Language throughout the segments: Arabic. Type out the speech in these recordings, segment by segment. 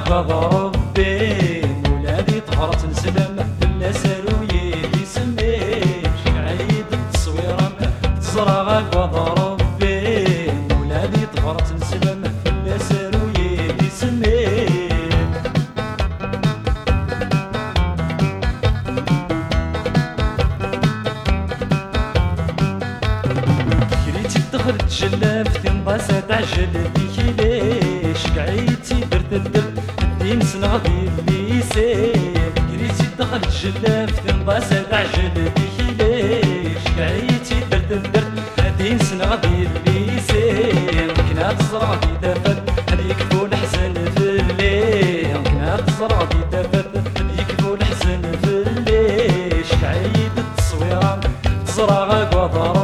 عقب ربي ولادي طهرت نسلم الناس روي تسمي عيد التصويرة تزرع عقب ربي ولادي طهرت نسلم الناس روي تسمي كريتي ليش قعيتي درت الدر دين سنة غدي الليسي كريتي دخل تجلى في تنباسة تعجل بيك ليش قعيتي درت الدرت دين سنة غدي الليسي كنا تزرع في دفت هذيك فول حزن في الليل. كنا تزرع في دفت هذيك فول حزن في الليل. شعيد التصويرة تزرع قدر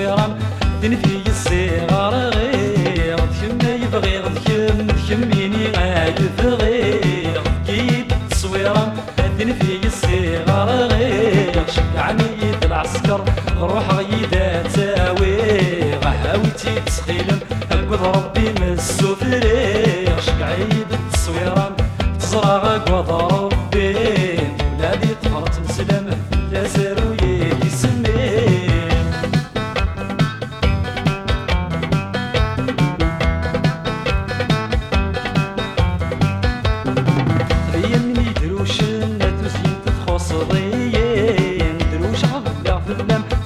التصويرة دين في الصغار غير. كما يبغي ذكم ذكميني ما يبغي فكيد التصويرة دين في الصغار غير. شجعني يد العسكر روح غيدا تاوي غهاويتي تسخيلم قد ربي مسو فريق شقعيد التصويرة تزرع قد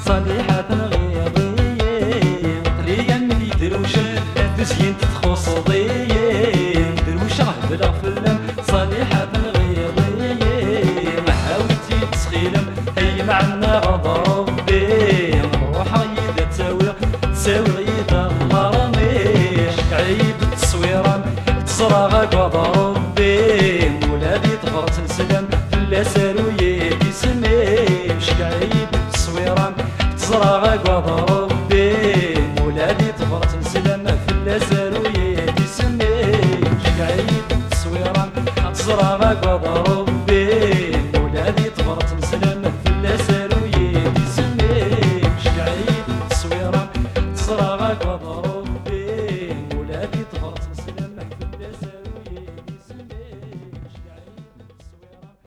صالحة غيضين هي من يدروش تزين تخص ضيين دروش عبلا في اللم صالحة غيضين حاولتي تسخيلم هي معنا غض ربي. روح عيد تساوي تساوي عيد غضر ربي ولادي تفرط نسلم في الازل ولادي تفرط في الازل ويدي سمي. شقعي تصويرا حتزرع ما